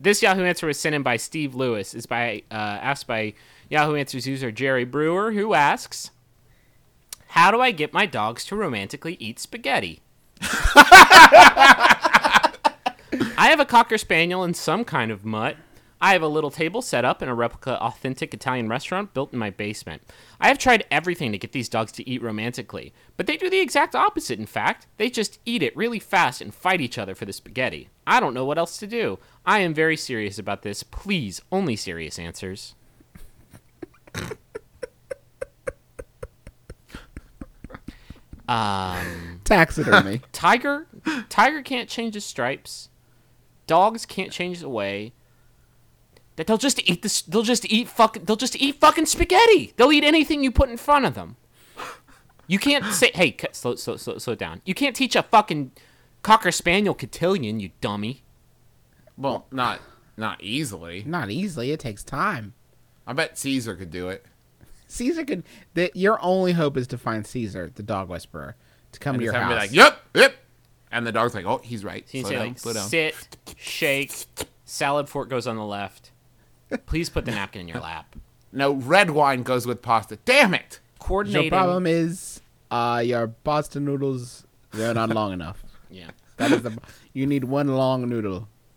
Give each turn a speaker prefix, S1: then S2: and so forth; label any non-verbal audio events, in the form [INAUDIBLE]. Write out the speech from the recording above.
S1: this Yahoo answer was sent in by Steve Lewis. Is by uh, asked by Yahoo Answers user Jerry Brewer, who asks, "How do I get my dogs to romantically eat spaghetti?" [LAUGHS] I have a cocker spaniel and some kind of mutt. I have a little table set up in a replica authentic Italian restaurant built in my basement. I have tried everything to get these dogs to eat romantically, but they do the exact opposite, in fact. They just eat it really fast and fight each other for the spaghetti. I don't know what else to do. I am very serious about this. Please, only serious answers. [LAUGHS] um,
S2: Taxidermy. [LAUGHS]
S1: tiger, tiger can't change his stripes. Dogs can't change the way that they'll just eat this. They'll just eat fucking. They'll just eat fucking spaghetti. They'll eat anything you put in front of them. You can't say, "Hey, c- slow, slow, slow, slow down." You can't teach a fucking cocker spaniel cotillion, you dummy.
S3: Well, not not easily.
S2: Not easily. It takes time.
S3: I bet Cesar could do it.
S2: Cesar could. The, your only hope is to find Cesar, the dog whisperer, to come
S3: And
S2: to your
S3: just have him
S2: house.
S3: be like, "Yep, yep," and the dog's like, "Oh, he's right.
S1: You
S3: Slow down,
S1: like,
S3: slow down."
S1: sit, shake, salad fork goes on the left. Please put the napkin in your lap.
S3: No, red wine goes with pasta. Damn it!
S2: Your problem is, uh, your pasta noodles they're not long enough. [LAUGHS]
S1: Yeah.
S2: That is the. You need one long noodle.